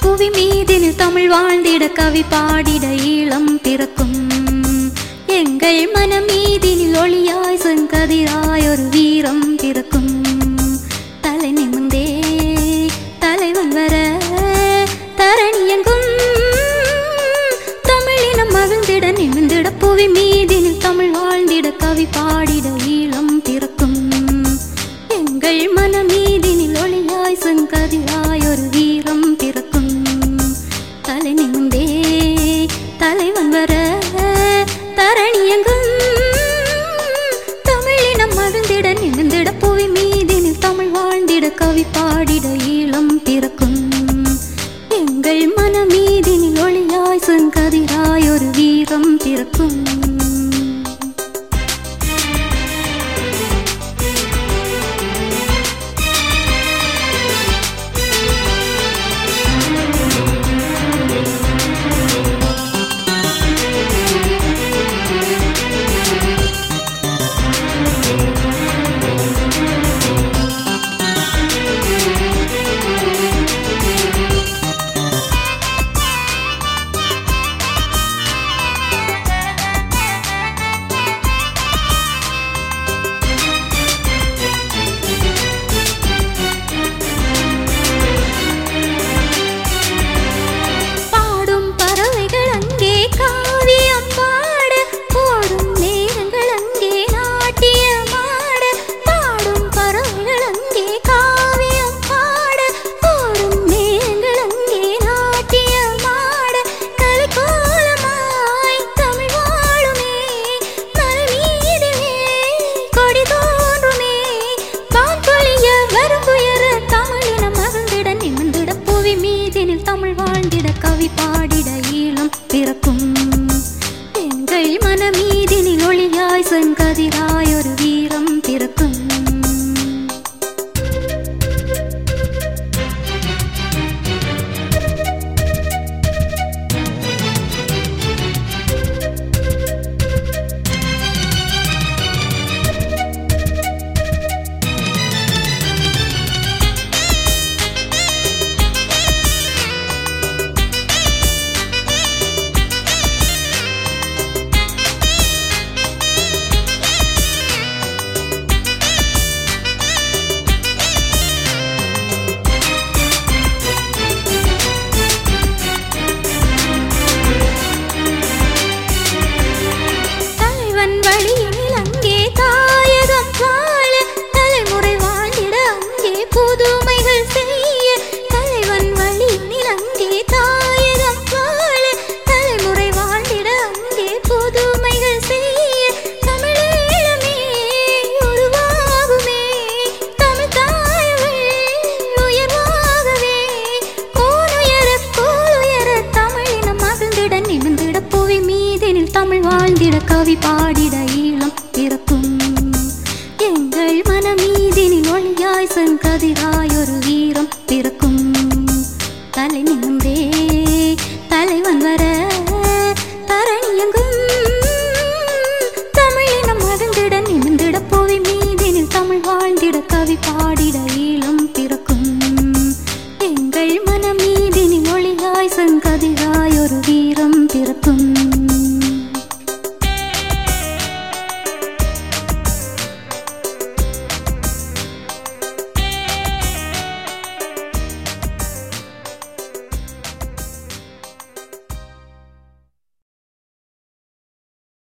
புவி மீதினில் தமிழ் வாழ்ந்திட கவி பாடிட ஈழம் பிறக்கும். எங்கள் மன மீதினில் ஒளியாய் செங்கதிராய் ஒரு வீரம் பிறக்கும். தலை நிமிந்தே தலைவன் வர தரணி எங்கும் தமிழினம் மகிழ்ந்திட நிமிந்திட புவி மீதினில் தமிழ் வாழ்ந்திட கவி பாடிட ஈழம் பிறக்கும். எங்கள் மனம் மீதினில் ஒளியாய் செங்கதிராய் ஒரு வீரம் வாழ்ந்திட கவி பாடிட ஈழம் பிறக்கும். எங்கள் மனமீதினில் ஒளியாய் செங்கதிராய் ஒரு வீரம் பிறக்கும். வாழ்ந்திட பாடிட கவி பாடிட ஈழம் பிறக்கும். எங்கள் மனமீதினில் ஒளியாய் சென்றதிராய் ஒரு வீரம் பிறக்கும். தலை நிமிந்தே தலைவன் வர தரணியங்கும் தமிழினம் மகிழ்ந்திட நிமிந்திட புவி மீதினில் தமிழ் வாழ்ந்திட கவி பாடிட